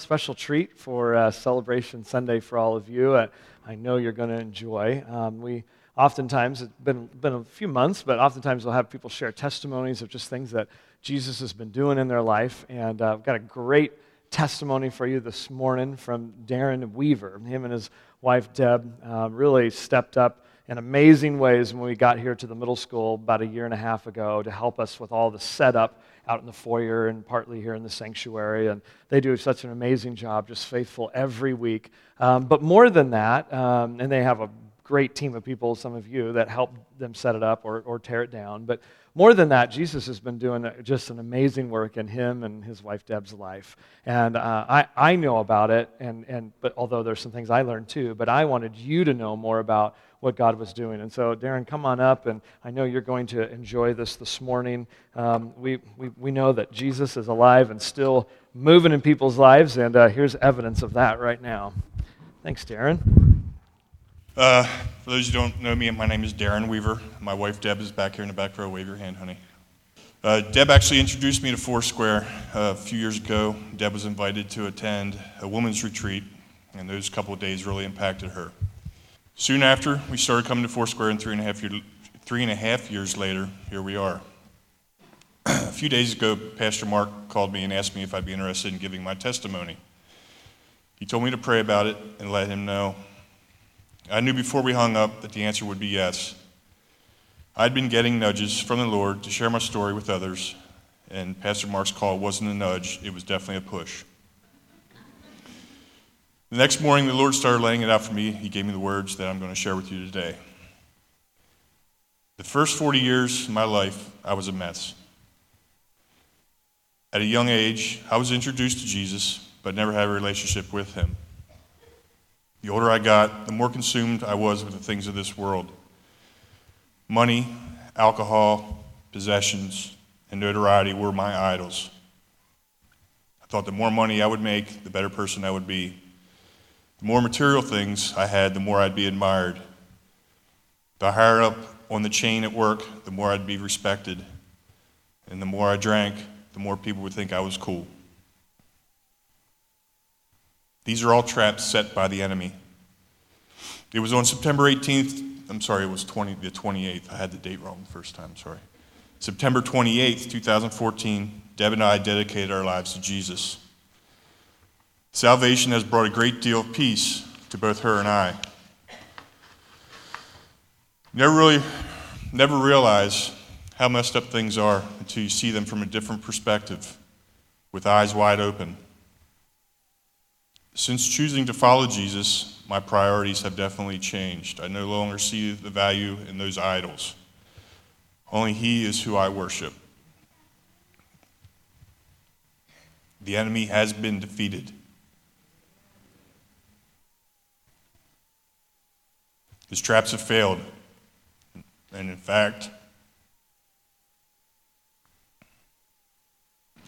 special treat for uh, Celebration Sunday for all of you. Uh, I know you're going to enjoy. Um, we oftentimes, it's been, been a few months, but oftentimes we'll have people share testimonies of just things that Jesus has been doing in their life. And uh, I've got a great testimony for you this morning from Darren Weaver. Him and his wife, Deb, uh, really stepped up in amazing ways when we got here to the middle school about a year and a half ago to help us with all the setup out in the foyer and partly here in the sanctuary. And they do such an amazing job, just faithful every week. Um, but more than that, um, and they have a great team of people, some of you, that help them set it up or, or tear it down. But more than that, Jesus has been doing just an amazing work in him and his wife Deb's life. And uh, I, I know about it, and, and, but although there's some things I learned too, but I wanted you to know more about what God was doing. And so, Darren, come on up, and I know you're going to enjoy this this morning. Um, we, we, we know that Jesus is alive and still moving in people's lives, and uh, here's evidence of that right now. Thanks, Darren. Uh, for those who don't know me, my name is Darren Weaver. My wife Deb is back here in the back row. Wave your hand, honey. Uh, Deb actually introduced me to Foursquare uh, a few years ago. Deb was invited to attend a women's retreat, and those couple of days really impacted her. Soon after, we started coming to Foursquare, and three and a half, year, three and a half years later, here we are. a few days ago, Pastor Mark called me and asked me if I'd be interested in giving my testimony. He told me to pray about it and let him know. I knew before we hung up that the answer would be yes. I'd been getting nudges from the Lord to share my story with others, and Pastor Mark's call wasn't a nudge, it was definitely a push. The next morning, the Lord started laying it out for me. He gave me the words that I'm going to share with you today. The first 40 years of my life, I was a mess. At a young age, I was introduced to Jesus, but never had a relationship with him. The older I got, the more consumed I was with the things of this world money, alcohol, possessions, and notoriety were my idols. I thought the more money I would make, the better person I would be. The more material things I had, the more I'd be admired. The higher up on the chain at work, the more I'd be respected. And the more I drank, the more people would think I was cool. These are all traps set by the enemy. It was on September 18th, I'm sorry, it was 20, the 28th. I had the date wrong the first time, sorry. September 28th, 2014, Deb and I dedicated our lives to Jesus. Salvation has brought a great deal of peace to both her and I. Never really, never realize how messed up things are until you see them from a different perspective, with eyes wide open. Since choosing to follow Jesus, my priorities have definitely changed. I no longer see the value in those idols. Only He is who I worship. The enemy has been defeated. His traps have failed. And in fact,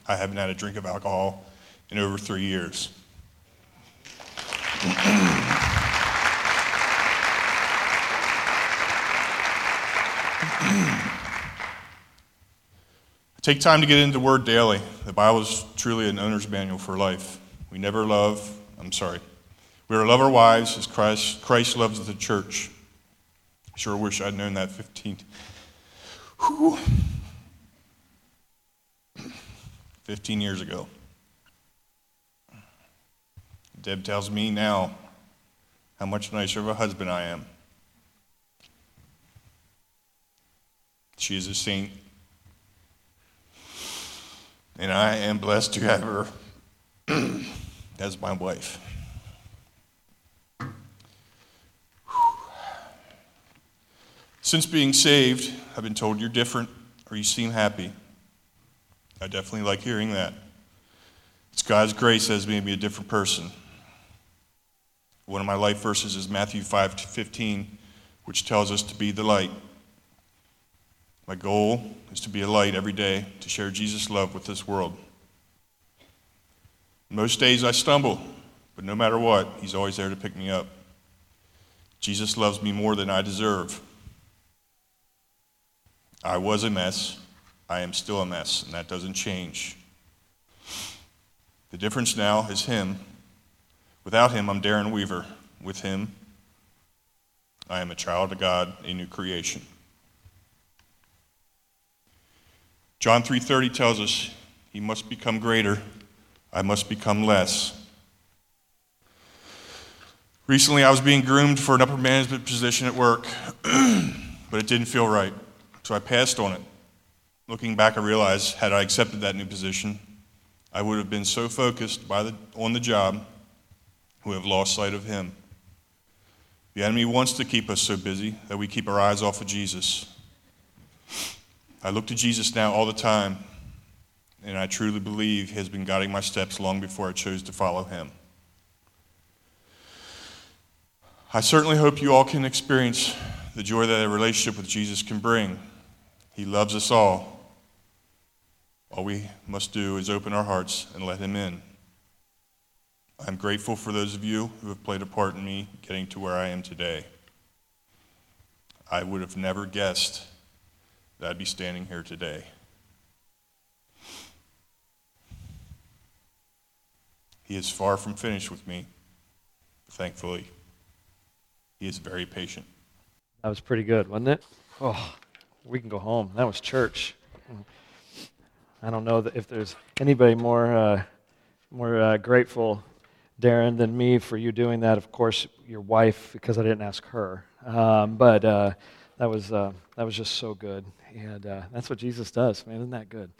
I haven't had a drink of alcohol in over three years. I take time to get into the Word daily. The Bible is truly an owner's manual for life. We never love, I'm sorry, we are to love our wives as Christ, Christ loves the church. Sure wish I'd known that 15. Whew. 15 years ago. Deb tells me now how much nicer of a husband I am. She is a saint. And I am blessed to have her as my wife. Since being saved, I've been told you're different or you seem happy. I definitely like hearing that. It's God's grace that has made me a different person. One of my life verses is Matthew 5 15, which tells us to be the light. My goal is to be a light every day, to share Jesus' love with this world. Most days I stumble, but no matter what, He's always there to pick me up. Jesus loves me more than I deserve. I was a mess. I am still a mess, and that doesn't change. The difference now is Him. Without Him, I'm Darren Weaver. With Him, I am a child of God, a new creation. John 3:30 tells us he must become greater, I must become less. Recently, I was being groomed for an upper management position at work, but it didn't feel right, so I passed on it. Looking back, I realized had I accepted that new position, I would have been so focused by the, on the job, would have lost sight of Him. The enemy wants to keep us so busy that we keep our eyes off of Jesus. I look to Jesus now all the time, and I truly believe He has been guiding my steps long before I chose to follow Him. I certainly hope you all can experience the joy that a relationship with Jesus can bring. He loves us all. All we must do is open our hearts and let Him in. I'm grateful for those of you who have played a part in me getting to where I am today. I would have never guessed that I'd be standing here today. He is far from finished with me, thankfully. He is very patient. That was pretty good, wasn't it? Oh, we can go home. That was church. I don't know if there's anybody more uh, more uh, grateful, Darren, than me for you doing that. Of course, your wife, because I didn't ask her. Um, but uh, that was uh, that was just so good, and uh, that's what Jesus does, man. Isn't that good?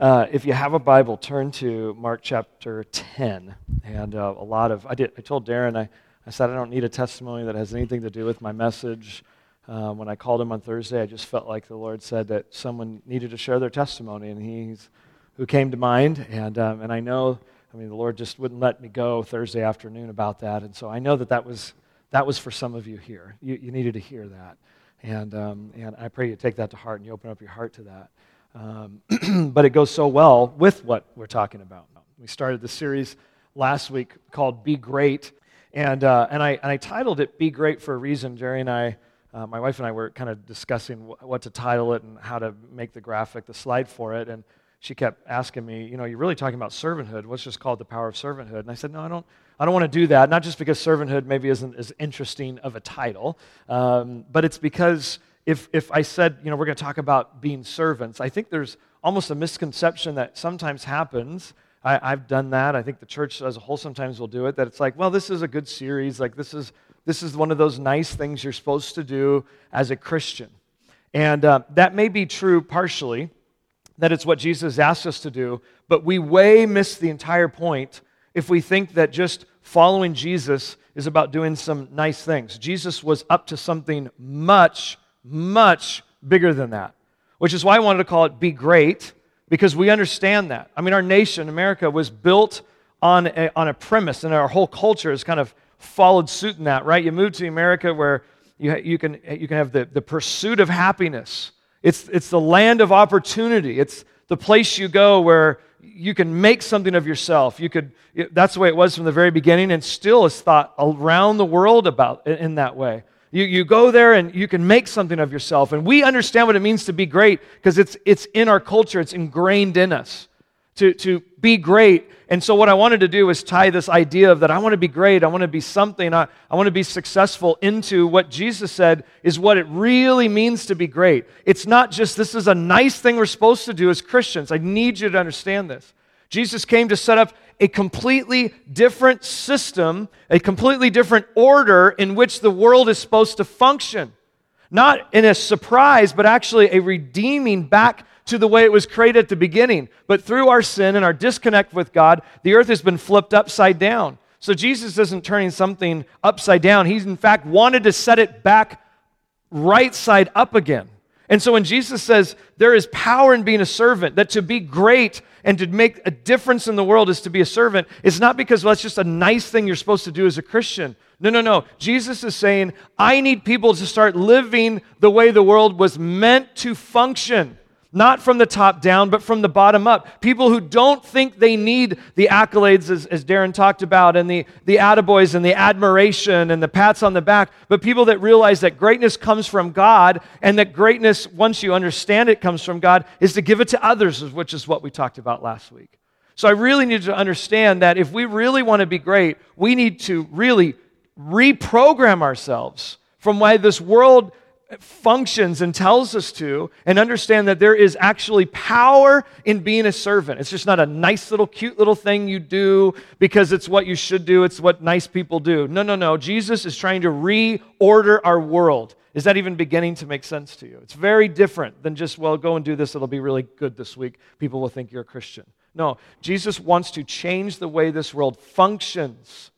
Uh, if you have a Bible, turn to Mark chapter 10, and a lot of I did. I told Darren I I said, I don't need a testimony that has anything to do with my message. Uh, when I called him on Thursday, I just felt like the Lord said that someone needed to share their testimony, and he's who came to mind. And, um, and I know, I mean, the Lord just wouldn't let me go Thursday afternoon about that. And so I know that that was, that was for some of you here. You, you needed to hear that. And, um, and I pray you take that to heart and you open up your heart to that. Um, but it goes so well with what we're talking about. We started the series last week called Be Great. And, uh, and, I, and I titled it Be Great for a reason. Jerry and I, uh, my wife and I were kind of discussing wh- what to title it and how to make the graphic, the slide for it. And she kept asking me, you know, you're really talking about servanthood. What's just called the power of servanthood? And I said, no, I don't, I don't want to do that. Not just because servanthood maybe isn't as interesting of a title, um, but it's because if, if I said, you know, we're going to talk about being servants, I think there's almost a misconception that sometimes happens I, have done that. I think the church as a whole sometimes will do it. That it's like, well, this is a good series. Like this is this is one of those nice things you're supposed to do as a Christian, and uh, that may be true partially. That it's what Jesus asked us to do, but we way miss the entire point if we think that just following Jesus is about doing some nice things. Jesus was up to something much, much bigger than that, which is why I wanted to call it Be Great because we understand that. I mean, our nation, America, was built on a, on a premise, and our whole culture is kind of followed suit in that, right? You move to America where you, you, can, you can have the, the pursuit of happiness, it's, it's the land of opportunity, it's the place you go where you can make something of yourself. You could, that's the way it was from the very beginning, and still is thought around the world about in that way. You, you go there and you can make something of yourself. And we understand what it means to be great because it's, it's in our culture, it's ingrained in us to, to be great. And so, what I wanted to do was tie this idea of that I want to be great, I want to be something, I, I want to be successful into what Jesus said is what it really means to be great. It's not just this is a nice thing we're supposed to do as Christians. I need you to understand this. Jesus came to set up a completely different system, a completely different order in which the world is supposed to function. Not in a surprise, but actually a redeeming back to the way it was created at the beginning. But through our sin and our disconnect with God, the earth has been flipped upside down. So Jesus isn't turning something upside down. He's, in fact, wanted to set it back right side up again. And so when Jesus says there is power in being a servant, that to be great and to make a difference in the world is to be a servant, it's not because well, that's just a nice thing you're supposed to do as a Christian. No, no, no. Jesus is saying, I need people to start living the way the world was meant to function. Not from the top down, but from the bottom up. People who don't think they need the accolades, as, as Darren talked about, and the, the attaboys and the admiration and the pats on the back, but people that realize that greatness comes from God and that greatness, once you understand it comes from God, is to give it to others, which is what we talked about last week. So I really need to understand that if we really want to be great, we need to really reprogram ourselves from why this world functions and tells us to, and understand that there is actually power in being a servant. It's just not a nice little, cute little thing you do because it's what you should do, it's what nice people do. No, no, no. Jesus is trying to reorder our world. Is that even beginning to make sense to you? It's very different than just, well, go and do this, it'll be really good this week. People will think you're a Christian. No, Jesus wants to change the way this world functions.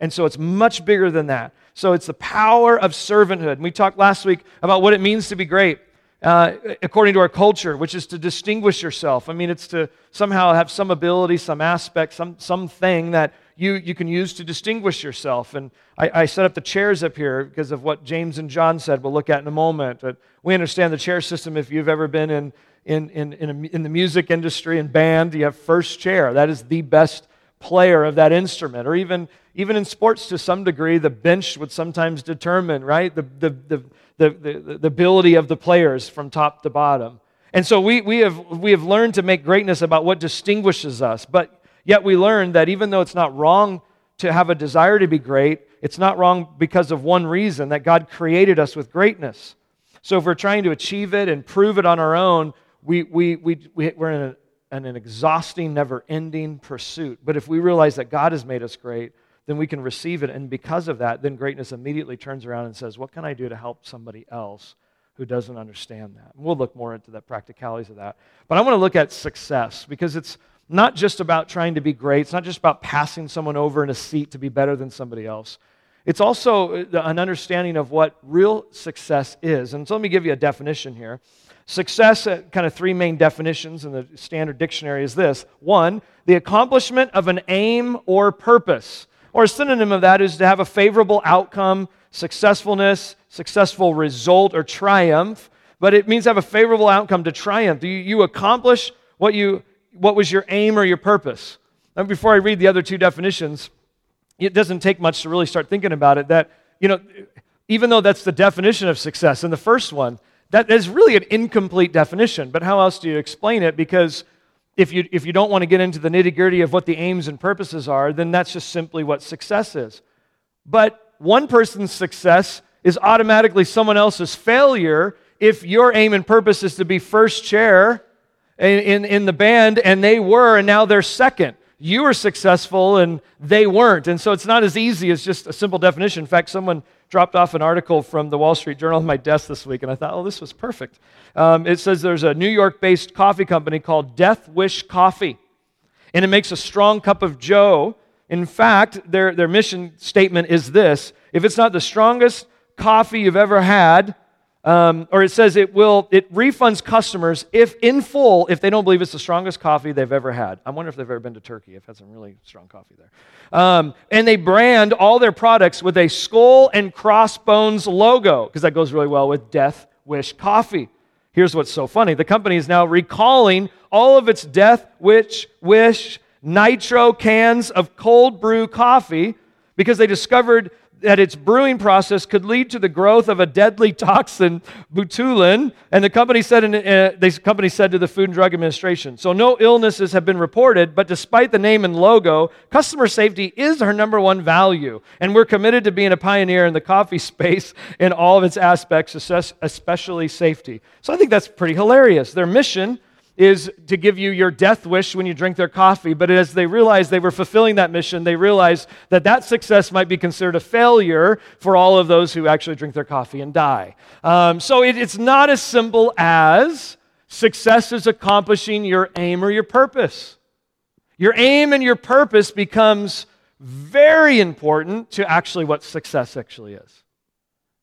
And so it's much bigger than that. So it's the power of servanthood. And we talked last week about what it means to be great. Uh, according to our culture, which is to distinguish yourself. I mean, it's to somehow have some ability, some aspect, some something that you, you can use to distinguish yourself. And I, I set up the chairs up here because of what James and John said. We'll look at in a moment. But we understand the chair system. If you've ever been in in in in, a, in the music industry and band, you have first chair. That is the best player of that instrument, or even even in sports, to some degree, the bench would sometimes determine, right, the, the, the, the, the, the ability of the players from top to bottom. And so we, we, have, we have learned to make greatness about what distinguishes us. But yet we learn that even though it's not wrong to have a desire to be great, it's not wrong because of one reason that God created us with greatness. So if we're trying to achieve it and prove it on our own, we, we, we, we, are in, a, in an exhausting, never ending pursuit. But if we realize that God has made us great, then we can receive it. And because of that, then greatness immediately turns around and says, What can I do to help somebody else who doesn't understand that? And we'll look more into the practicalities of that. But I want to look at success because it's not just about trying to be great, it's not just about passing someone over in a seat to be better than somebody else. It's also uh, an understanding of what real success is. And so let me give you a definition here. Success, uh, kind of three main definitions in the standard dictionary, is this one, the accomplishment of an aim or purpose. Or a synonym of that is to have a favorable outcome, successfulness, successful result, or triumph. But it means have a favorable outcome to triumph. You, you accomplish what, you, what was your aim or your purpose. Now, before I read the other two definitions, it doesn't take much to really start thinking about it that, you know, even though that's the definition of success in the first one, that is really an incomplete definition. But how else do you explain it? Because if you, if you don't want to get into the nitty gritty of what the aims and purposes are, then that's just simply what success is. But one person's success is automatically someone else's failure if your aim and purpose is to be first chair in, in, in the band and they were and now they're second. You were successful and they weren't. And so it's not as easy as just a simple definition. In fact, someone dropped off an article from the Wall Street Journal on my desk this week, and I thought, oh, this was perfect. Um, it says there's a New York based coffee company called Death Wish Coffee, and it makes a strong cup of Joe. In fact, their, their mission statement is this if it's not the strongest coffee you've ever had, um, or it says it will it refunds customers if in full if they don't believe it's the strongest coffee they've ever had. I wonder if they've ever been to turkey i've had some really strong coffee there. Um, and they brand all their products with a skull and crossbones logo because that goes really well with death wish coffee. Here's what's so funny. The company is now recalling all of its death wish wish nitro cans of cold brew coffee because they discovered that its brewing process could lead to the growth of a deadly toxin, botulin, and the company said, in, uh, the company said to the Food and Drug Administration. So no illnesses have been reported, but despite the name and logo, customer safety is our number one value, and we're committed to being a pioneer in the coffee space in all of its aspects, especially safety. So I think that's pretty hilarious. Their mission is to give you your death wish when you drink their coffee. But as they realized they were fulfilling that mission, they realized that that success might be considered a failure for all of those who actually drink their coffee and die. Um, so it, it's not as simple as success is accomplishing your aim or your purpose. Your aim and your purpose becomes very important to actually what success actually is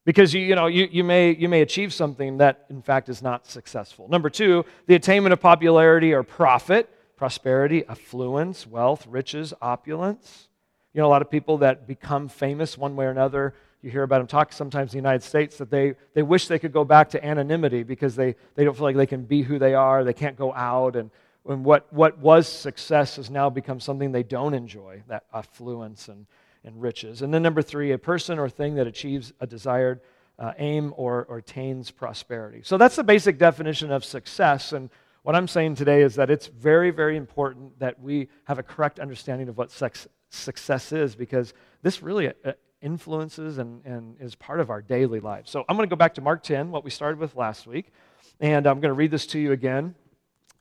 because you, you, know, you, you, may, you may achieve something that, in fact, is not successful. Number two, the attainment of popularity or profit, prosperity, affluence, wealth, riches, opulence. You know, a lot of people that become famous one way or another, you hear about them talk sometimes in the United States that they, they wish they could go back to anonymity because they, they don't feel like they can be who they are, they can't go out, and, and what, what was success has now become something they don't enjoy, that affluence and and riches. And then number three, a person or thing that achieves a desired uh, aim or, or attains prosperity. So that's the basic definition of success. And What I'm saying today is that it's very, very important that we have a correct understanding of what sex, success is because this really uh, influences and, and is part of our daily life. So I'm going to go back to Mark 10, what we started with last week, and I'm going to read this to you again,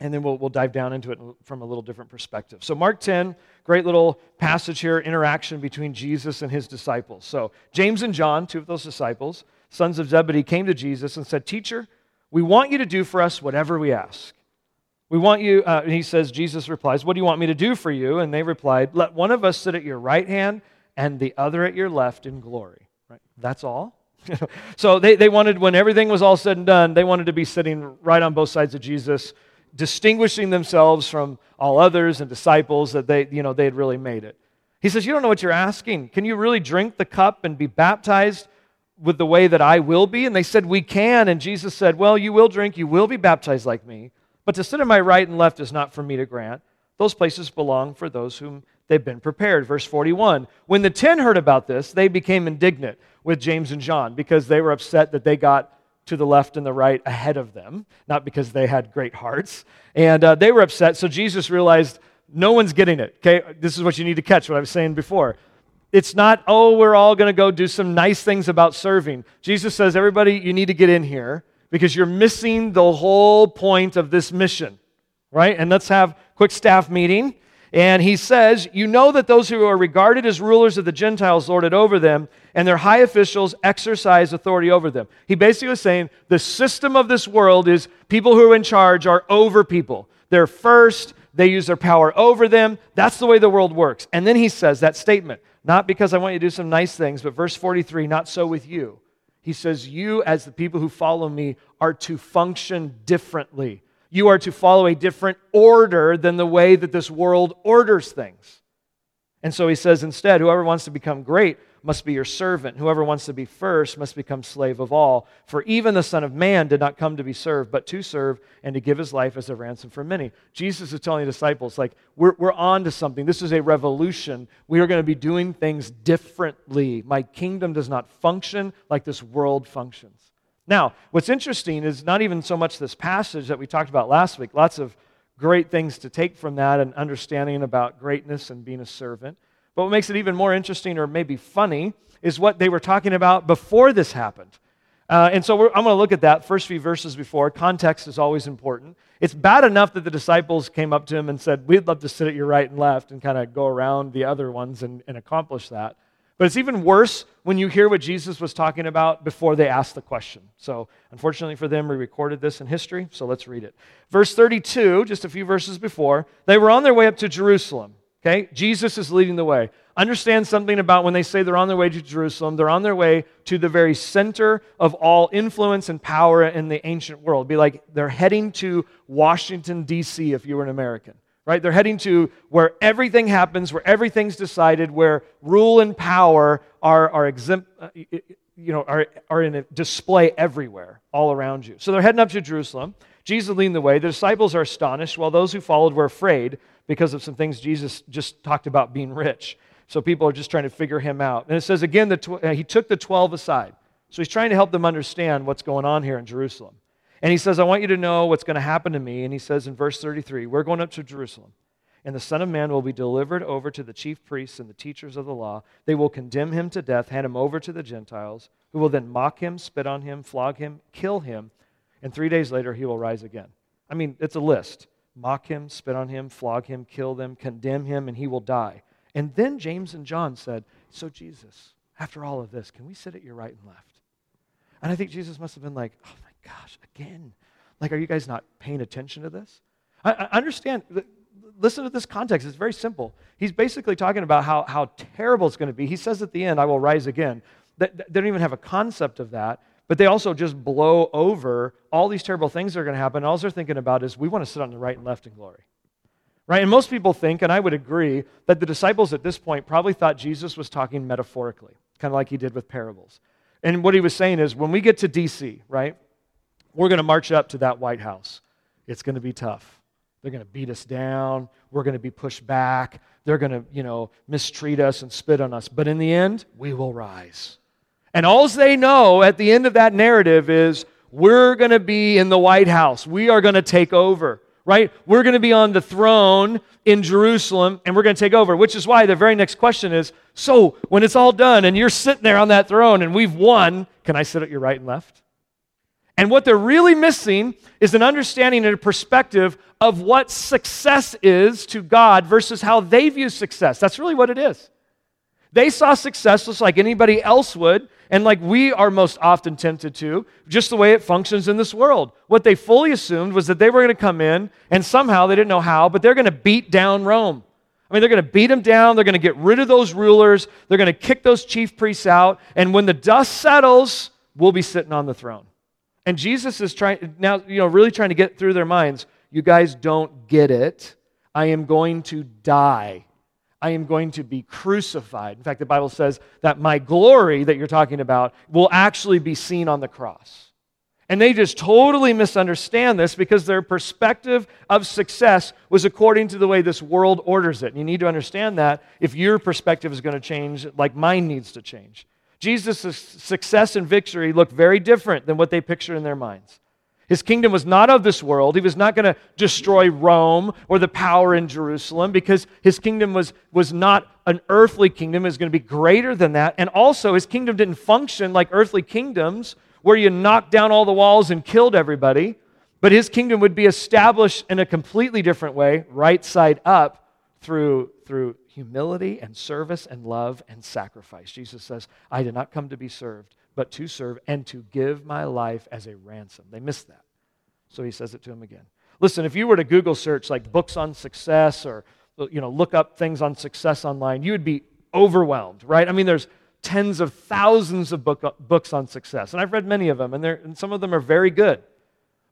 and then we'll, we'll dive down into it from a little different perspective. So, Mark 10, great little passage here, interaction between Jesus and his disciples. So, James and John, two of those disciples, sons of Zebedee, came to Jesus and said, Teacher, we want you to do for us whatever we ask. We want you, uh, he says, Jesus replies, What do you want me to do for you? And they replied, Let one of us sit at your right hand and the other at your left in glory. Right? That's all. so they, they wanted, when everything was all said and done, they wanted to be sitting right on both sides of Jesus, distinguishing themselves from all others and disciples that they, you know, they had really made it. He says, You don't know what you're asking. Can you really drink the cup and be baptized with the way that I will be? And they said, We can. And Jesus said, Well, you will drink, you will be baptized like me. But to sit on my right and left is not for me to grant. Those places belong for those whom they've been prepared. Verse 41 When the ten heard about this, they became indignant with James and John because they were upset that they got to the left and the right ahead of them, not because they had great hearts. And uh, they were upset, so Jesus realized no one's getting it. Okay, this is what you need to catch, what I was saying before. It's not, oh, we're all going to go do some nice things about serving. Jesus says, everybody, you need to get in here because you're missing the whole point of this mission, right? And let's have quick staff meeting and he says, You know that those who are regarded as rulers of the Gentiles lord it over them, and their high officials exercise authority over them. He basically was saying the system of this world is people who are in charge are over people. They're first, they use their power over them. That's the way the world works. And then he says that statement, not because I want you to do some nice things, but verse 43, not so with you. He says, You, as the people who follow me, are to function differently you are to follow a different order than the way that this world orders things. And so he says instead, whoever wants to become great must be your servant. Whoever wants to be first must become slave of all. For even the Son of Man did not come to be served, but to serve and to give his life as a ransom for many. Jesus is telling the disciples, like, we're, we're on to something. This is a revolution. We are going to be doing things differently. My kingdom does not function like this world functions. Now, what's interesting is not even so much this passage that we talked about last week, lots of great things to take from that and understanding about greatness and being a servant. But what makes it even more interesting or maybe funny is what they were talking about before this happened. Uh, and so I'm going to look at that first few verses before. Context is always important. It's bad enough that the disciples came up to him and said, We'd love to sit at your right and left and kind of go around the other ones and, and accomplish that. But it's even worse when you hear what Jesus was talking about before they asked the question. So, unfortunately for them, we recorded this in history, so let's read it. Verse 32, just a few verses before, they were on their way up to Jerusalem. Okay? Jesus is leading the way. Understand something about when they say they're on their way to Jerusalem, they're on their way to the very center of all influence and power in the ancient world. It'd be like they're heading to Washington, D.C., if you were an American right? They're heading to where everything happens, where everything's decided, where rule and power are, are exempt, uh, you know, are, are in a display everywhere, all around you. So they're heading up to Jerusalem. Jesus leading the way. The disciples are astonished, while those who followed were afraid because of some things Jesus just talked about being rich. So people are just trying to figure him out. And it says again, that tw- uh, he took the 12 aside. So he's trying to help them understand what's going on here in Jerusalem. And he says, I want you to know what's going to happen to me. And he says in verse 33, We're going up to Jerusalem, and the Son of Man will be delivered over to the chief priests and the teachers of the law. They will condemn him to death, hand him over to the Gentiles, who will then mock him, spit on him, flog him, kill him, and three days later he will rise again. I mean, it's a list mock him, spit on him, flog him, kill them, condemn him, and he will die. And then James and John said, So, Jesus, after all of this, can we sit at your right and left? And I think Jesus must have been like, Oh gosh, again. Like, are you guys not paying attention to this? I, I understand. Listen to this context. It's very simple. He's basically talking about how, how terrible it's going to be. He says at the end, I will rise again. They, they don't even have a concept of that, but they also just blow over all these terrible things that are going to happen. All they're thinking about is, we want to sit on the right and left in glory. Right? And most people think, and I would agree, that the disciples at this point probably thought Jesus was talking metaphorically, kind of like he did with parables. And what he was saying is, when we get to DC, right, we're going to march up to that White House. It's going to be tough. They're going to beat us down. We're going to be pushed back. They're going to, you know, mistreat us and spit on us. But in the end, we will rise. And all they know at the end of that narrative is we're going to be in the White House. We are going to take over. right? We're going to be on the throne in Jerusalem and we're going to take over, which is why the very next question is so when it's all done and you're sitting there on that throne and we've won, can I sit at your right and left? And what they're really missing is an understanding and a perspective of what success is to God versus how they view success. That's really what it is. They saw success just like anybody else would, and like we are most often tempted to, just the way it functions in this world. What they fully assumed was that they were going to come in, and somehow they didn't know how, but they're going to beat down Rome. I mean, they're going to beat them down. They're going to get rid of those rulers. They're going to kick those chief priests out. And when the dust settles, we'll be sitting on the throne. And Jesus is trying, now, you know, really trying to get through their minds. You guys don't get it. I am going to die I am going to be crucified. In fact, the Bible says that my glory that you're talking about will actually be seen on the cross. And they just totally misunderstand this because their perspective of success was according to the way this world orders it. And you need to understand that if your perspective is going to change, like mine needs to change. Jesus' success and victory look very different than what they picture in their minds. His kingdom was not of this world. He was not going to destroy Rome or the power in Jerusalem because his kingdom was, was not an earthly kingdom. It was going to be greater than that. And also, his kingdom didn't function like earthly kingdoms where you knocked down all the walls and killed everybody. But his kingdom would be established in a completely different way, right side up, through, through humility and service and love and sacrifice. Jesus says, I did not come to be served, but to serve and to give my life as a ransom. They missed that. So he says it to him again. Listen, if you were to Google search like books on success or you know, look up things on success online, you would be overwhelmed, right? I mean, there's tens of thousands of book, books on success, and I've read many of them, and, and some of them are very good.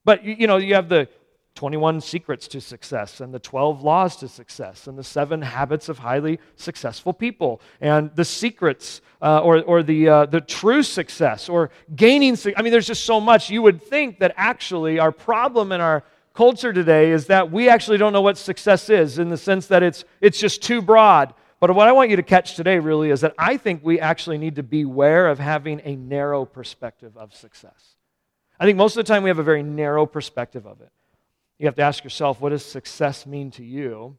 But you know, you have the 21 secrets to success and the 12 laws to success and the seven habits of highly successful people. And the secrets uh, or, or the, uh, the true success or gaining i mean there's just so much. You would think that actually our problem in our culture today is that we actually don't know what success is in the sense that it's, it's just too broad. But what i want you to catch today really is that i think we actually need to beware of having a narrow perspective of success. I think most of the time we have a very narrow perspective of it you have to ask yourself, what does success mean to you?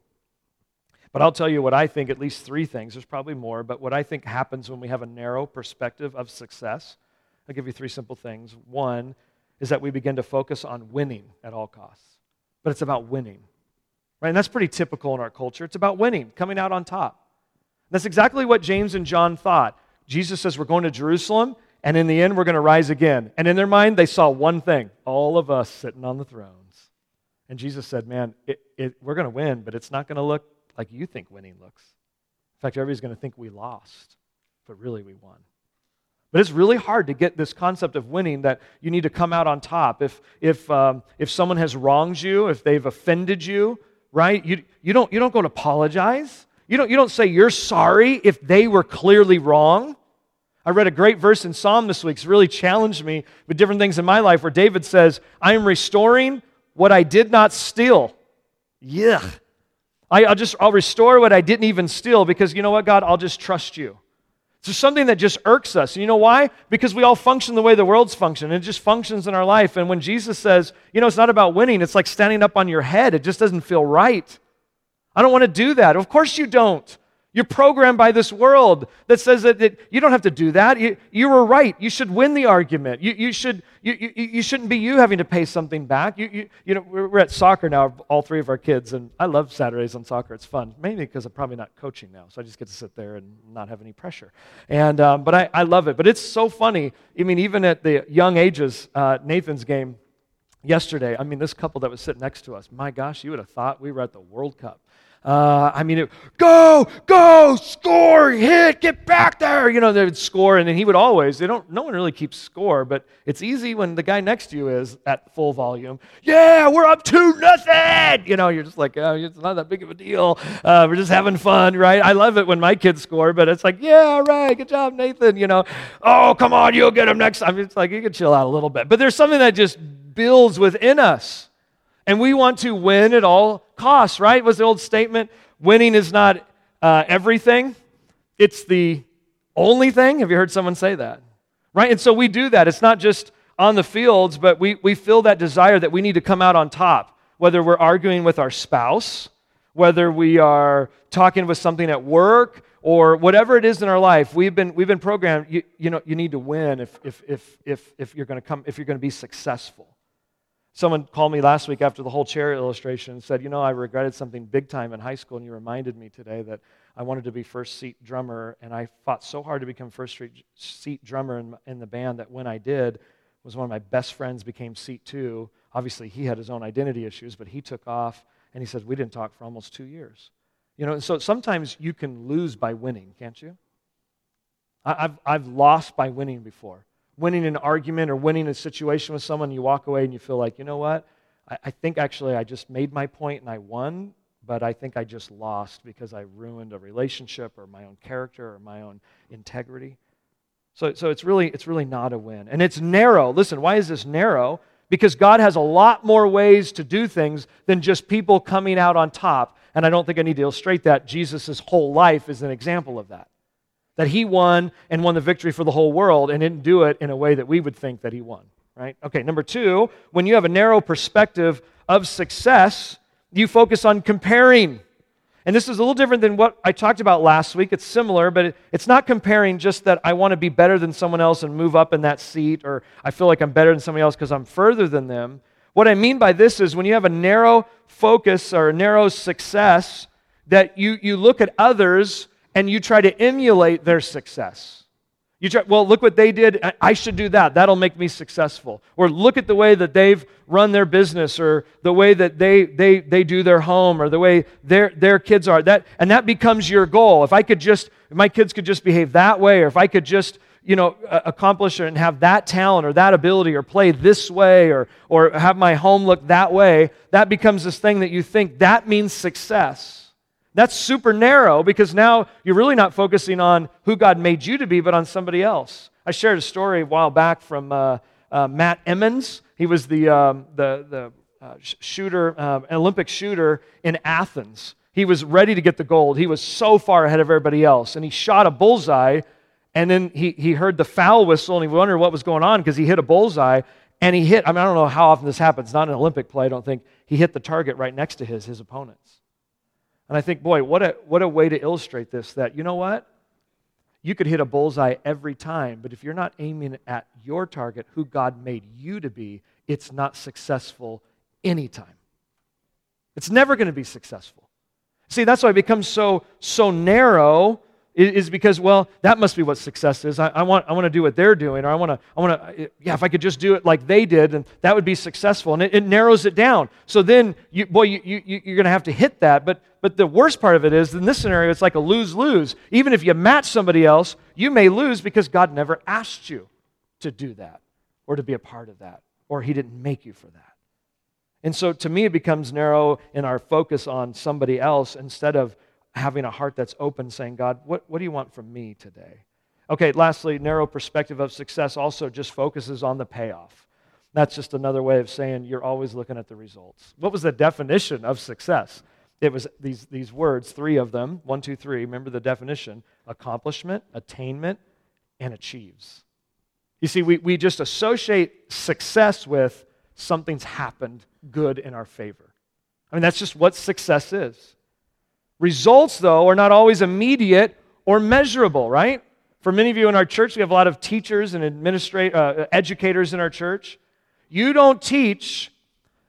But I'll tell you what I think, at least three things. There's probably more, but what I think happens when we have a narrow perspective of success. I'll give you three simple things. One is that we begin to focus on winning at all costs, but it's about winning. Right? And that's pretty typical in our culture. It's about winning, coming out on top. That's exactly what James and John thought. Jesus says, We're going to Jerusalem, and in the end, we're going to rise again. And in their mind, they saw one thing all of us sitting on the throne. And Jesus said, Man, it, it, we're going to win, but it's not going to look like you think winning looks. In fact, everybody's going to think we lost, but really we won. But it's really hard to get this concept of winning that you need to come out on top. If, if, um, if someone has wronged you, if they've offended you, right, you, you, don't, you don't go to apologize. You don't, you don't say you're sorry if they were clearly wrong. I read a great verse in Psalm this week. It's really challenged me with different things in my life where David says, I am restoring what I did not steal. Yeah. I, will just, I'll restore what I didn't even steal because you know what, God, I'll just trust you. It's just something that just irks us. And you know why? Because we all function the way the world's function. It just functions in our life. And when Jesus says, you know, it's not about winning, it's like standing up on your head. It just doesn't feel right. I don't want to do that. Of course you don't. You're programmed by this world that says that, that you don't have to do that. You, you were right. You should win the argument. You, you, should, you, you, you shouldn't be you having to pay something back. You, you, you know, we're at soccer now, all three of our kids, and I love Saturdays on soccer. It's fun, mainly because I'm probably not coaching now, so I just get to sit there and not have any pressure. And, um, but I, I love it. But it's so funny. I mean, even at the young ages, uh, Nathan's game yesterday, I mean, this couple that was sitting next to us, my gosh, you would have thought we were at the World Cup. Uh, I mean, it, go, go, score, hit, get back there. You know, they would score, and then he would always. They don't. No one really keeps score, but it's easy when the guy next to you is at full volume. Yeah, we're up two nothing. You know, you're just like, oh, it's not that big of a deal. Uh, we're just having fun, right? I love it when my kids score, but it's like, yeah, all right, good job, Nathan. You know, oh, come on, you'll get him next time. It's like you can chill out a little bit, but there's something that just builds within us. And we want to win at all costs, right? Was the old statement winning is not uh, everything, it's the only thing. Have you heard someone say that? Right? And so we do that. It's not just on the fields, but we, we feel that desire that we need to come out on top. whether we're arguing with our spouse, whether we are talking with something at work, or whatever it is in our life, we've been, we've been programmed, you, you know, you need to win if, if, if, if, if you're going to come, if you're going to be successful. Someone called me last week after the whole chair illustration and said, You know, I regretted something big time in high school, and you reminded me today that I wanted to be first seat drummer, and I fought so hard to become first seat drummer in, in the band that when I did, was one of my best friends became seat two. Obviously, he had his own identity issues, but he took off, and he said, We didn't talk for almost two years. You know, so sometimes you can lose by winning, can't you? I've, I've lost by winning before winning an argument or winning a situation with someone, you walk away and you feel like, you know what? I, I think actually I just made my point and I won, but I think I just lost because I ruined a relationship or my own character or my own integrity. So, so it's, really, it's really not a win. And it's narrow. Listen, why is this narrow? Because God has a lot more ways to do things than just people coming out on top. And I don't think I need to illustrate that. Jesus' whole life is an example of that that he won and won the victory for the whole world and didn't do it in a way that we would think that he won, right? Okay, number two, when you have a narrow perspective of success, you focus on comparing. And this is a little different than what I talked about last week. It's similar, but it's not comparing just that I want to be better than someone else and move up in that seat, or I feel like I'm better than somebody else because I'm further than them. What I mean by this is when you have a narrow focus or a narrow success, that you, you look at others and you try to emulate their success. You try, well, look what they did. I should do that. That'll make me successful. Or look at the way that they've run their business or the way that they, they, they do their home or the way their, their kids are. That, and that becomes your goal. If I could just, if my kids could just behave that way or if I could just, you know, accomplish and have that talent or that ability or play this way or, or have my home look that way, that becomes this thing that you think that means success. That's super narrow because now you're really not focusing on who God made you to be, but on somebody else. I shared a story a while back from uh, uh, Matt Emmons. He was the, um, the, the uh, shooter, um, Olympic shooter in Athens. He was ready to get the gold. He was so far ahead of everybody else. And he shot a bullseye, and then he, he heard the foul whistle, and he wondered what was going on because he hit a bullseye. And he hit, I mean, I don't know how often this happens, not an Olympic play, I don't think. He hit the target right next to his, his opponents. And I think, boy, what a, what a way to illustrate this that, you know what? You could hit a bullseye every time, but if you're not aiming at your target, who God made you to be, it's not successful anytime. It's never going to be successful. See, that's why it becomes so, so narrow is because, well, that must be what success is. I, I, want, I want to do what they're doing, or I want to, I want to, yeah, if I could just do it like they did, and that would be successful. And it, it narrows it down. So then, you, boy, you, you, you're going to have to hit that. But, but the worst part of it is, in this scenario, it's like a lose lose. Even if you match somebody else, you may lose because God never asked you to do that, or to be a part of that, or He didn't make you for that. And so to me, it becomes narrow in our focus on somebody else instead of having a heart that's open, saying, God, what, what do you want from me today? Okay, lastly, narrow perspective of success also just focuses on the payoff. That's just another way of saying you're always looking at the results. What was the definition of success? It was these, these words, three of them, one, two, three. Remember the definition accomplishment, attainment, and achieves. You see, we, we just associate success with something's happened good in our favor. I mean, that's just what success is. Results, though, are not always immediate or measurable, right? For many of you in our church, we have a lot of teachers and administrat- uh, educators in our church. You don't teach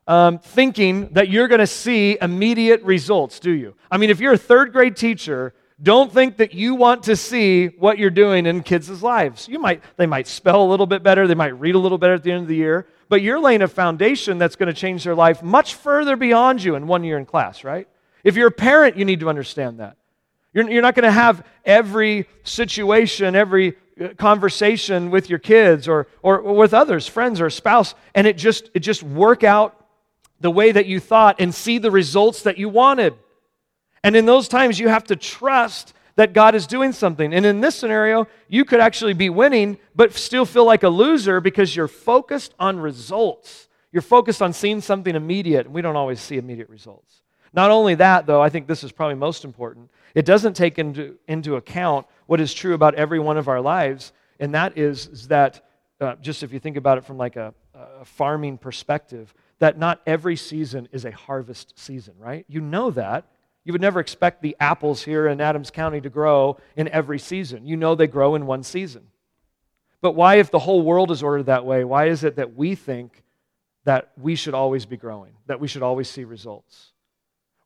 um, thinking that you're going to see immediate results, do you? I mean, if you're a third grade teacher, don't think that you want to see what you're doing in kids' lives. You might, they might spell a little bit better, they might read a little better at the end of the year, but you're laying a foundation that's going to change their life much further beyond you in one year in class, right? If you're a parent, you need to understand that. You're, you're not going to have every situation, every uh, conversation with your kids or, or, or with others, friends or spouse, and it just, it just work out the way that you thought and see the results that you wanted. And in those times, you have to trust that God is doing something. And in this scenario, you could actually be winning, but still feel like a loser because you're focused on results. You're focused on seeing something immediate, and we don't always see immediate results. Not only that, though, I think this is probably most important, it doesn't take into, into account what is true about every one of our lives, and that is, is that, uh, just if you think about it from like a, a farming perspective, that not every season is a harvest season, right? You know that. You would never expect the apples here in Adams County to grow in every season. You know they grow in one season. But why, if the whole world is ordered that way, why is it that we think that we should always be growing, that we should always see results?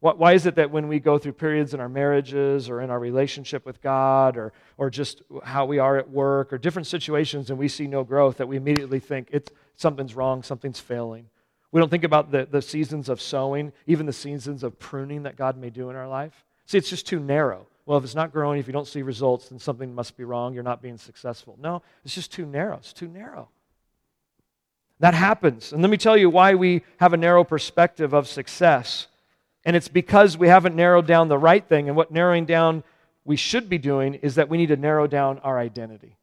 Why is it that when we go through periods in our marriages or in our relationship with God or, or just how we are at work or different situations and we see no growth, that we immediately think it's, something's wrong, something's failing? We don't think about the, the seasons of sowing, even the seasons of pruning that God may do in our life. See, it's just too narrow. Well, if it's not growing, if you don't see results, then something must be wrong. You're not being successful. No, it's just too narrow. It's too narrow. That happens. And let me tell you why we have a narrow perspective of success. And it's because we haven't narrowed down the right thing. And what narrowing down we should be doing is that we need to narrow down our identity.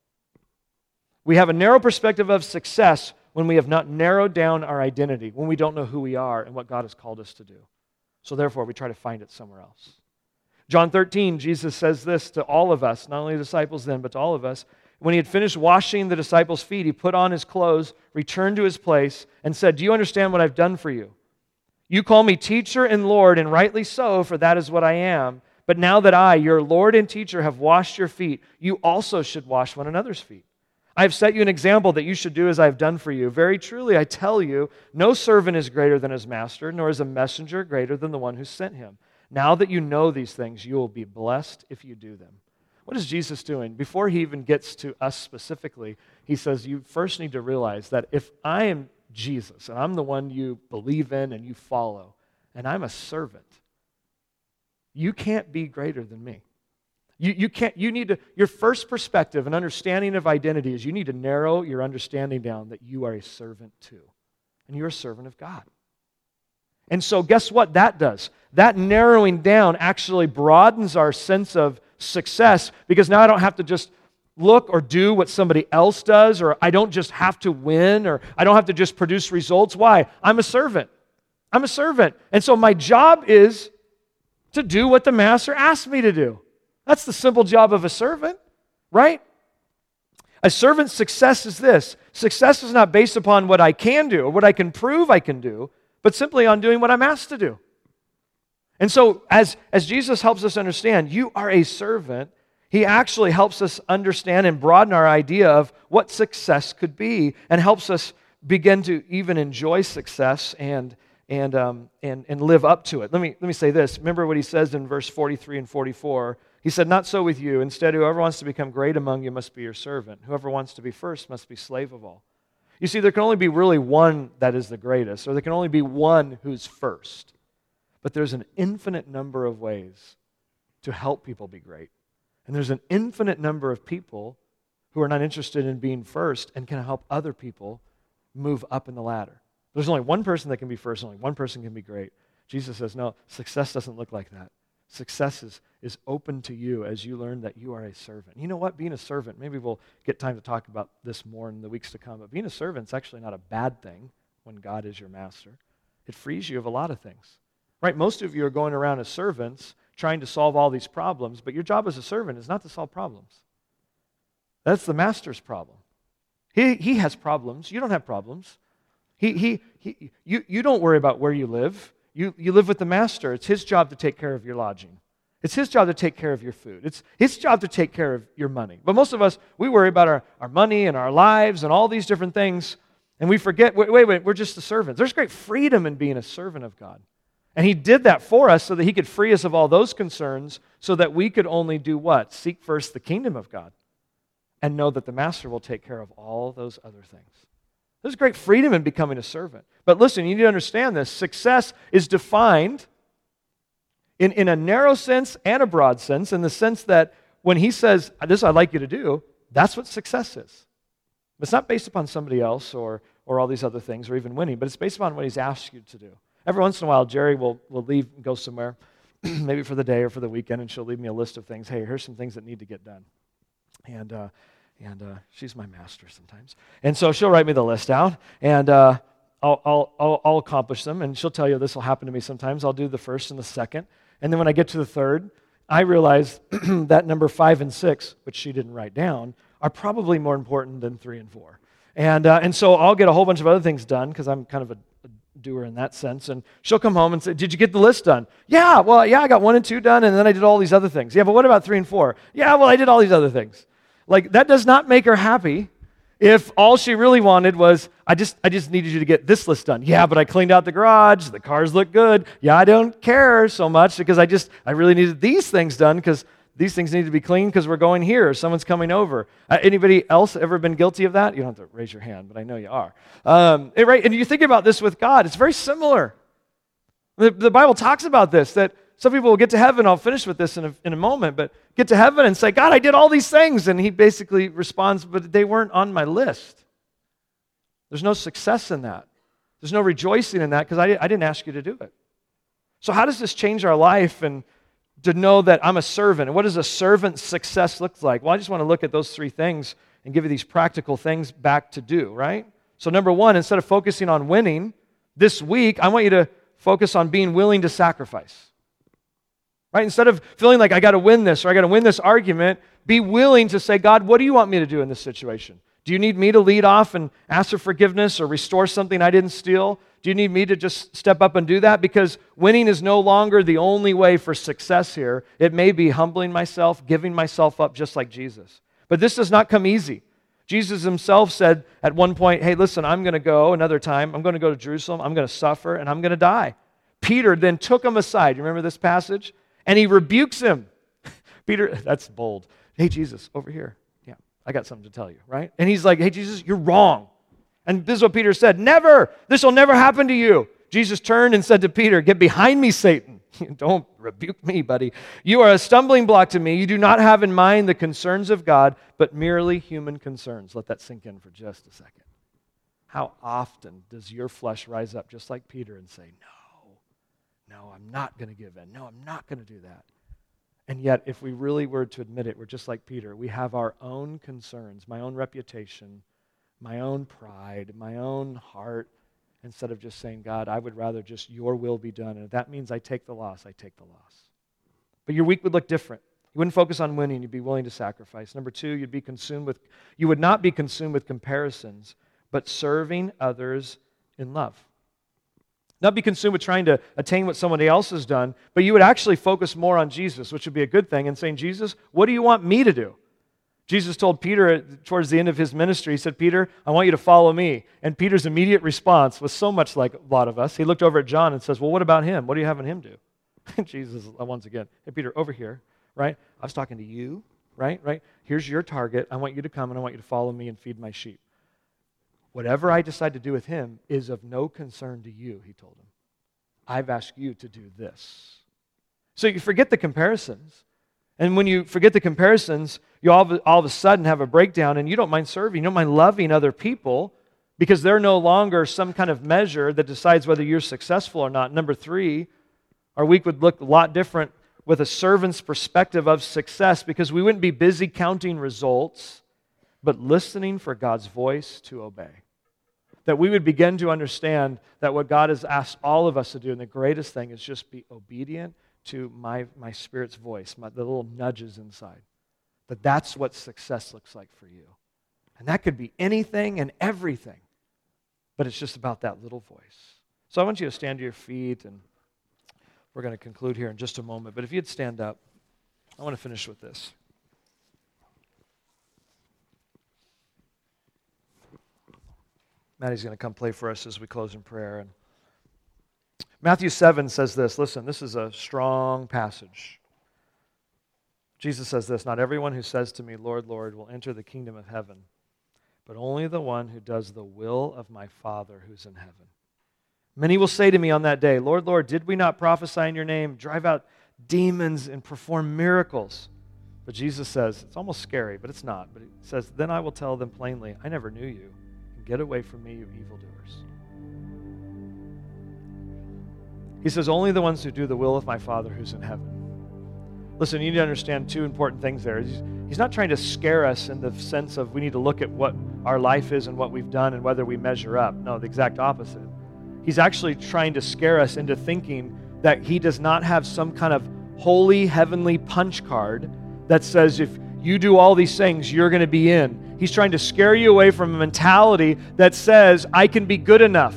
We have a narrow perspective of success when we have not narrowed down our identity, when we don't know who we are and what God has called us to do. So therefore, we try to find it somewhere else. John 13, Jesus says this to all of us, not only the disciples then, but to all of us. When he had finished washing the disciples' feet, he put on his clothes, returned to his place, and said, Do you understand what I've done for you? You call me teacher and Lord, and rightly so, for that is what I am. But now that I, your Lord and teacher, have washed your feet, you also should wash one another's feet. I have set you an example that you should do as I have done for you. Very truly, I tell you, no servant is greater than his master, nor is a messenger greater than the one who sent him. Now that you know these things, you will be blessed if you do them. What is Jesus doing? Before he even gets to us specifically, he says, You first need to realize that if I am Jesus, and I'm the one you believe in and you follow, and I'm a servant, you can't be greater than me. You, you can't, you need to, your first perspective and understanding of identity is you need to narrow your understanding down that you are a servant too. And you're a servant of God. And so, guess what that does? That narrowing down actually broadens our sense of success because now I don't have to just look or do what somebody else does, or I don't just have to win, or I don't have to just produce results. Why? I'm a servant. I'm a servant. And so my job is to do what the master asked me to do. That's the simple job of a servant, right? A servant's success is this success is not based upon what I can do or what I can prove I can do, but simply on doing what I'm asked to do. And so, as, as Jesus helps us understand, you are a servant he actually helps us understand and broaden our idea of what success could be and helps us begin to even enjoy success and, and, um, and, and live up to it. Let me, let me say this. Remember what he says in verse 43 and 44. He said, Not so with you. Instead, whoever wants to become great among you must be your servant. Whoever wants to be first must be slave of all. You see, there can only be really one that is the greatest, or there can only be one who's first. But there's an infinite number of ways to help people be great. And there's an infinite number of people who are not interested in being first and can help other people move up in the ladder. There's only one person that can be first, only one person can be great. Jesus says, no, success doesn't look like that. Success is, is open to you as you learn that you are a servant. You know what? Being a servant, maybe we'll get time to talk about this more in the weeks to come, but being a servant is actually not a bad thing when God is your master. It frees you of a lot of things. Right? Most of you are going around as servants trying to solve all these problems, but your job as a servant is not to solve problems. That's the master's problem. He, he has problems. You don't have problems. He, he, he, you, you don't worry about where you live. You, you live with the master. It's his job to take care of your lodging. It's his job to take care of your food. It's his job to take care of your money. But most of us, we worry about our, our money and our lives and all these different things, and we forget wait, wait, wait, we're just the servants. There's great freedom in being a servant of God. And he did that for us so that he could free us of all those concerns so that we could only do what? Seek first the kingdom of God and know that the master will take care of all those other things. There's great freedom in becoming a servant. But listen, you need to understand this. Success is defined in, in a narrow sense and a broad sense, in the sense that when he says, This I'd like you to do, that's what success is. It's not based upon somebody else or, or all these other things or even winning, but it's based upon what he's asked you to do. Every once in a while, Jerry will, will leave and go somewhere, maybe for the day or for the weekend, and she'll leave me a list of things. Hey, here's some things that need to get done. And, uh, and uh, she's my master sometimes. And so she'll write me the list out, and uh, I'll, I'll, I'll, I'll accomplish them. And she'll tell you this will happen to me sometimes. I'll do the first and the second. And then when I get to the third, I realize that number five and six, which she didn't write down, are probably more important than three and four. And, uh, and so I'll get a whole bunch of other things done because I'm kind of a doer in that sense. And she'll come home and say, Did you get the list done? Yeah, well, yeah, I got one and two done, and then I did all these other things. Yeah, but what about three and four? Yeah, well, I did all these other things. Like, that does not make her happy if all she really wanted was, I just, I just needed you to get this list done. Yeah, but I cleaned out the garage. The cars look good. Yeah, I don't care so much because I just, I really needed these things done because these things need to be cleaned because we're going here. Someone's coming over. Uh, anybody else ever been guilty of that? You don't have to raise your hand, but I know you are. Um, and, right, and you think about this with God, it's very similar. The, the Bible talks about this, that some people will get to heaven. I'll finish with this in a, in a moment, but get to heaven and say, God, I did all these things. And he basically responds, but they weren't on my list. There's no success in that. There's no rejoicing in that because I, I didn't ask you to do it. So, how does this change our life and to know that I'm a servant? And what does a servant's success look like? Well, I just want to look at those three things and give you these practical things back to do, right? So, number one, instead of focusing on winning this week, I want you to focus on being willing to sacrifice. Right? Instead of feeling like I got to win this or I got to win this argument, be willing to say, God, what do you want me to do in this situation? Do you need me to lead off and ask for forgiveness or restore something I didn't steal? Do you need me to just step up and do that? Because winning is no longer the only way for success here. It may be humbling myself, giving myself up just like Jesus. But this does not come easy. Jesus himself said at one point, Hey, listen, I'm going to go another time. I'm going to go to Jerusalem. I'm going to suffer and I'm going to die. Peter then took him aside. You remember this passage? and he rebukes him. Peter, that's bold. Hey, Jesus, over here. I got something to tell you, right? And he's like, Hey, Jesus, you're wrong. And this is what Peter said Never, this will never happen to you. Jesus turned and said to Peter, Get behind me, Satan. Don't rebuke me, buddy. You are a stumbling block to me. You do not have in mind the concerns of God, but merely human concerns. Let that sink in for just a second. How often does your flesh rise up just like Peter and say, No? No, I'm not going to give in. No, I'm not going to do that. And yet, if we really were to admit it, we're just like Peter. We have our own concerns, my own reputation, my own pride, my own heart, instead of just saying, God, I would rather just your will be done. And if that means I take the loss, I take the loss. But your week would look different. You wouldn't focus on winning, you'd be willing to sacrifice. Number two, you'd be consumed with, you would not be consumed with comparisons, but serving others in love. Not be consumed with trying to attain what somebody else has done, but you would actually focus more on Jesus, which would be a good thing, and saying, Jesus, what do you want me to do? Jesus told Peter towards the end of his ministry, he said, Peter, I want you to follow me. And Peter's immediate response was so much like a lot of us. He looked over at John and says, Well, what about him? What are you having him do? And Jesus, uh, once again, hey, Peter, over here, right? I was talking to you, right? Right? Here's your target. I want you to come and I want you to follow me and feed my sheep. Whatever I decide to do with him is of no concern to you, he told him. I've asked you to do this. So you forget the comparisons. And when you forget the comparisons, you all of, all of a sudden have a breakdown and you don't mind serving, you don't mind loving other people because they're no longer some kind of measure that decides whether you're successful or not. Number three, our week would look a lot different with a servant's perspective of success because we wouldn't be busy counting results, but listening for God's voice to obey that we would begin to understand that what God has asked all of us to do, and the greatest thing is just be obedient to my, my spirit's voice, my, the little nudges inside. That that's what success looks like for you. And that could be anything and everything, but it's just about that little voice. So I want you to stand to your feet, and we're going to conclude here in just a moment. But if you'd stand up, I want to finish with this. Maddie's going to come play for us as we close in prayer. And Matthew 7 says this listen, this is a strong passage. Jesus says this Not everyone who says to me, Lord, Lord, will enter the kingdom of heaven, but only the one who does the will of my Father who's in heaven. Many will say to me on that day, Lord, Lord, did we not prophesy in your name, drive out demons, and perform miracles? But Jesus says, it's almost scary, but it's not. But he says, Then I will tell them plainly, I never knew you. Get away from me, you evildoers. He says, Only the ones who do the will of my Father who's in heaven. Listen, you need to understand two important things there. He's, he's not trying to scare us in the sense of we need to look at what our life is and what we've done and whether we measure up. No, the exact opposite. He's actually trying to scare us into thinking that he does not have some kind of holy heavenly punch card that says if you do all these things, you're going to be in. He's trying to scare you away from a mentality that says, I can be good enough.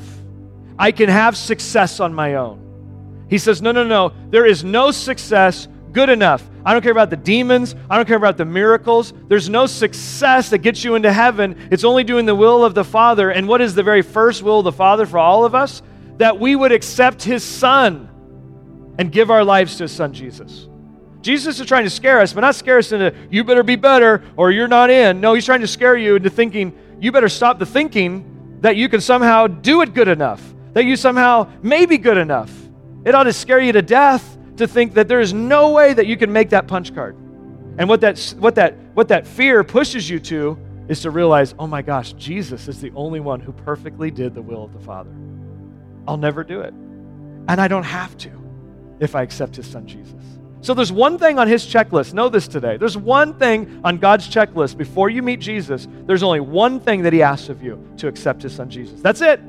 I can have success on my own. He says, No, no, no. There is no success good enough. I don't care about the demons. I don't care about the miracles. There's no success that gets you into heaven. It's only doing the will of the Father. And what is the very first will of the Father for all of us? That we would accept His Son and give our lives to His Son, Jesus. Jesus is trying to scare us, but not scare us into, you better be better or you're not in. No, He's trying to scare you into thinking, you better stop the thinking that you can somehow do it good enough, that you somehow may be good enough. It ought to scare you to death to think that there is no way that you can make that punch card. And what that, what that, what that fear pushes you to is to realize, oh my gosh, Jesus is the only one who perfectly did the will of the Father. I'll never do it. And I don't have to if I accept his son Jesus. So there's one thing on his checklist. Know this today. There's one thing on God's checklist before you meet Jesus. There's only one thing that he asks of you to accept his son Jesus. That's it.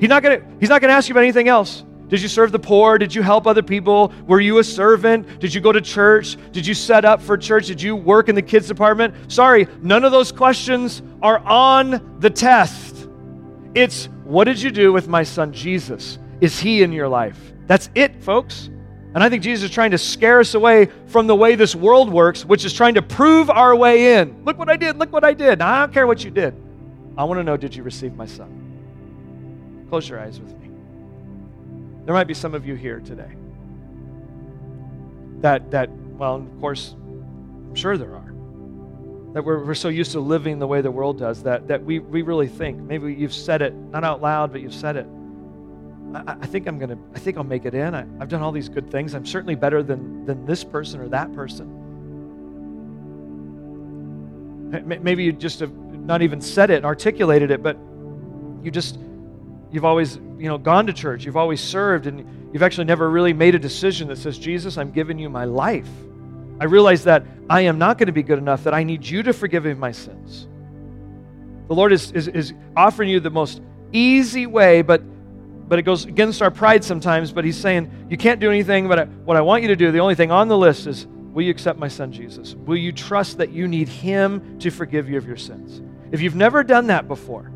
He's not going to he's not going to ask you about anything else. Did you serve the poor? Did you help other people? Were you a servant? Did you go to church? Did you set up for church? Did you work in the kids department? Sorry, none of those questions are on the test. It's what did you do with my son Jesus? Is he in your life? That's it, folks. And I think Jesus is trying to scare us away from the way this world works, which is trying to prove our way in. Look what I did. Look what I did. I don't care what you did. I want to know did you receive my son? Close your eyes with me. There might be some of you here today that, that well, of course, I'm sure there are, that we're, we're so used to living the way the world does that, that we, we really think, maybe you've said it, not out loud, but you've said it. I, I think I'm going to, I think I'll make it in. I, I've done all these good things. I'm certainly better than, than this person or that person. Maybe you just have not even said it, articulated it, but you just You've always, you know, gone to church. You've always served, and you've actually never really made a decision that says, Jesus, I'm giving you my life. I realize that I am not going to be good enough, that I need you to forgive me my sins. The Lord is, is, is offering you the most easy way, but but it goes against our pride sometimes. But He's saying, You can't do anything, but I, what I want you to do, the only thing on the list is, Will you accept my son Jesus? Will you trust that you need Him to forgive you of your sins? If you've never done that before,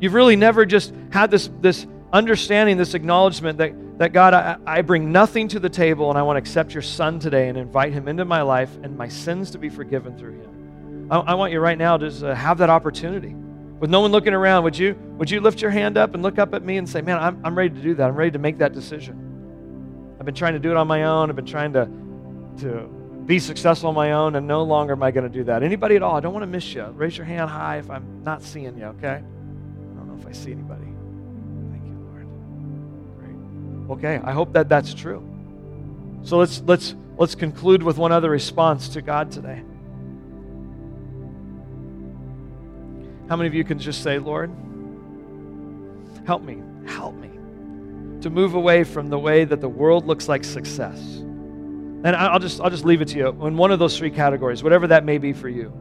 You've really never just had this, this understanding, this acknowledgement that, that God, I, I bring nothing to the table and I want to accept your son today and invite him into my life and my sins to be forgiven through him. I, I want you right now to just, uh, have that opportunity. With no one looking around, would you, would you lift your hand up and look up at me and say, Man, I'm, I'm ready to do that. I'm ready to make that decision. I've been trying to do it on my own. I've been trying to, to be successful on my own, and no longer am I going to do that. Anybody at all? I don't want to miss you. Raise your hand high if I'm not seeing you, okay? I don't know if I see anybody. Thank you, Lord. Great. Okay, I hope that that's true. So let's let's let's conclude with one other response to God today. How many of you can just say, Lord, help me, help me to move away from the way that the world looks like success? And I'll just, I'll just leave it to you in one of those three categories, whatever that may be for you.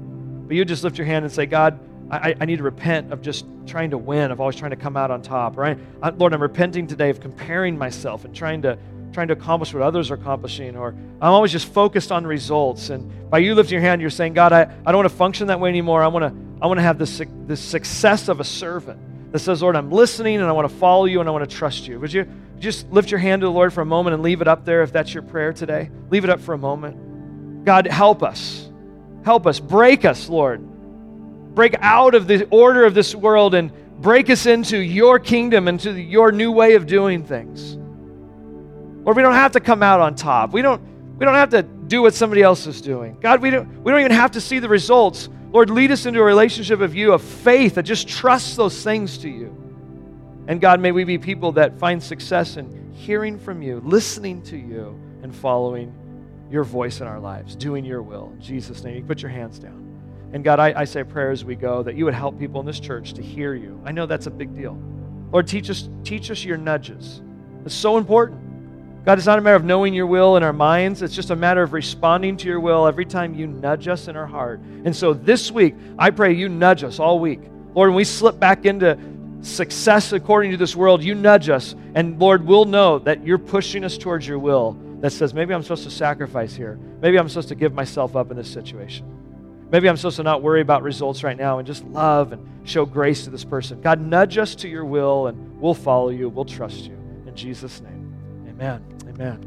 But you just lift your hand and say, God, I, I, need to repent of just trying to win, of always trying to come out on top, right? I, Lord, I'm repenting today of comparing myself and trying to trying to accomplish what others are accomplishing, or I'm always just focused on results. And by you lifting your hand, you're saying, God, I, I don't want to function that way anymore. I want to I want to have this, this success of a servant that says, Lord, I'm listening and I want to follow you and I want to trust you. Would you just lift your hand to the Lord for a moment and leave it up there if that's your prayer today? Leave it up for a moment. God, help us. Help us. Break us, Lord break out of the order of this world and break us into your kingdom, into your new way of doing things. Or we don't have to come out on top. We don't, we don't have to do what somebody else is doing. God, we don't, we don't even have to see the results. Lord, lead us into a relationship of you, of faith that just trusts those things to you. And God, may we be people that find success in hearing from you, listening to you, and following your voice in our lives, doing your will. In Jesus' name, you put your hands down. And God, I, I say prayer as we go that you would help people in this church to hear you. I know that's a big deal. Lord, teach us, teach us your nudges. It's so important. God, it's not a matter of knowing your will in our minds. It's just a matter of responding to your will every time you nudge us in our heart. And so this week, I pray you nudge us all week. Lord, when we slip back into success according to this world, you nudge us. And Lord, we'll know that you're pushing us towards your will that says, maybe I'm supposed to sacrifice here. Maybe I'm supposed to give myself up in this situation. Maybe I'm supposed to not worry about results right now and just love and show grace to this person. God, nudge us to your will and we'll follow you. We'll trust you. In Jesus' name, amen. Amen.